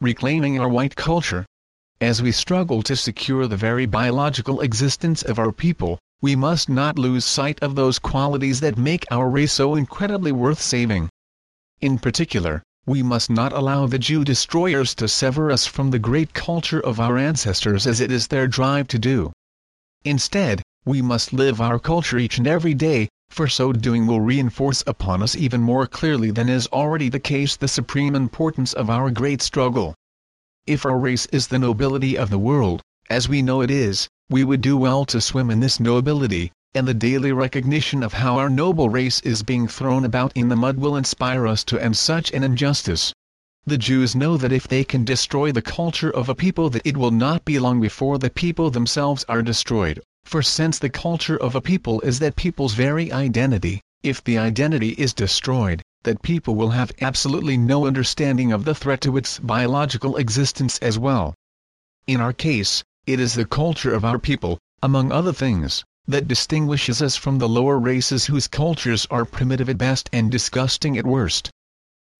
reclaiming our white culture. As we struggle to secure the very biological existence of our people, we must not lose sight of those qualities that make our race so incredibly worth saving. In particular, we must not allow the Jew destroyers to sever us from the great culture of our ancestors as it is their drive to do. Instead, we must live our culture each and every day, for so doing will reinforce upon us even more clearly than is already the case the supreme importance of our great struggle. If our race is the nobility of the world, as we know it is, we would do well to swim in this nobility, and the daily recognition of how our noble race is being thrown about in the mud will inspire us to end such an injustice. The Jews know that if they can destroy the culture of a people that it will not be long before the people themselves are destroyed, for since the culture of a people is that people's very identity, if the identity is destroyed, that people will have absolutely no understanding of the threat to its biological existence as well. In our case, it is the culture of our people, among other things, that distinguishes us from the lower races whose cultures are primitive at best and disgusting at worst.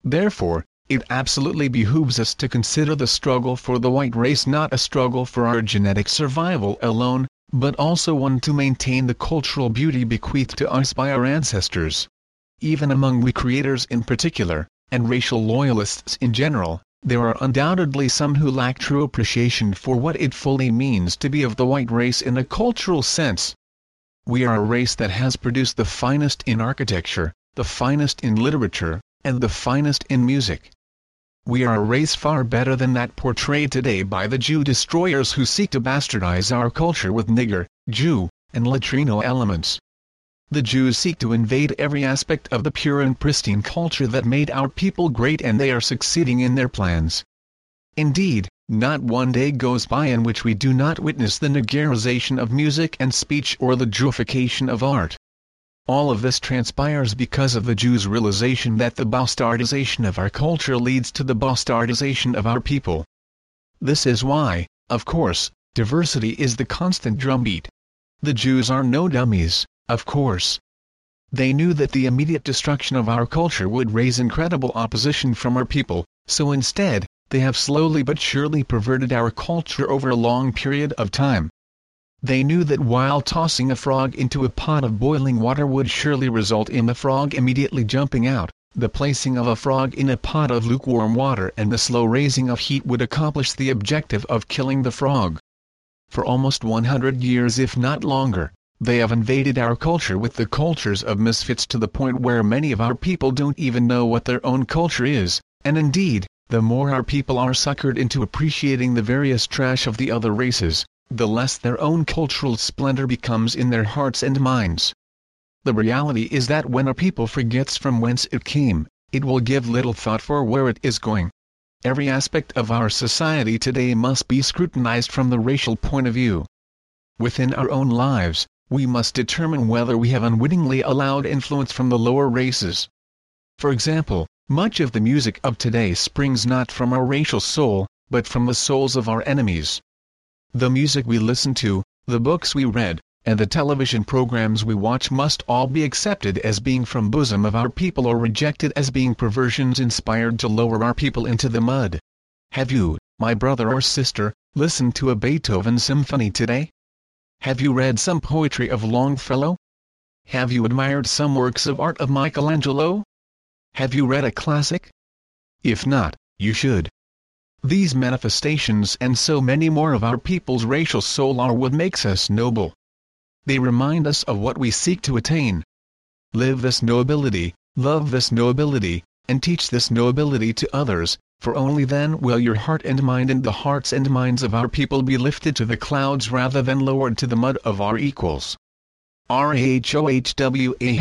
Therefore, it absolutely behooves us to consider the struggle for the white race not a struggle for our genetic survival alone, but also one to maintain the cultural beauty bequeathed to us by our ancestors. Even among we creators in particular, and racial loyalists in general, there are undoubtedly some who lack true appreciation for what it fully means to be of the white race in a cultural sense. We are a race that has produced the finest in architecture, the finest in literature, and the finest in music. We are a race far better than that portrayed today by the Jew destroyers who seek to bastardize our culture with nigger, Jew, and Latrino elements. The Jews seek to invade every aspect of the pure and pristine culture that made our people great and they are succeeding in their plans. Indeed, not one day goes by in which we do not witness the niggerization of music and speech or the Jewification of art. All of this transpires because of the Jews' realization that the bastardization of our culture leads to the bastardization of our people. This is why, of course, diversity is the constant drumbeat. The Jews are no dummies, of course. They knew that the immediate destruction of our culture would raise incredible opposition from our people, so instead, they have slowly but surely perverted our culture over a long period of time. They knew that while tossing a frog into a pot of boiling water would surely result in the frog immediately jumping out, the placing of a frog in a pot of lukewarm water and the slow raising of heat would accomplish the objective of killing the frog. For almost 100 years if not longer, they have invaded our culture with the cultures of misfits to the point where many of our people don't even know what their own culture is, and indeed, the more our people are suckered into appreciating the various trash of the other races, the less their own cultural splendor becomes in their hearts and minds. The reality is that when a people forgets from whence it came, it will give little thought for where it is going. Every aspect of our society today must be scrutinized from the racial point of view. Within our own lives, we must determine whether we have unwittingly allowed influence from the lower races. For example, much of the music of today springs not from our racial soul, but from the souls of our enemies. The music we listen to, the books we read, and the television programs we watch must all be accepted as being from bosom of our people or rejected as being perversions inspired to lower our people into the mud. Have you, my brother or sister, listened to a Beethoven symphony today? Have you read some poetry of Longfellow? Have you admired some works of art of Michelangelo? Have you read a classic? If not, you should. These manifestations and so many more of our people's racial soul are what makes us noble. They remind us of what we seek to attain. Live this nobility, love this nobility, and teach this nobility to others, for only then will your heart and mind and the hearts and minds of our people be lifted to the clouds rather than lowered to the mud of our equals. R-A-H-O-H-W-A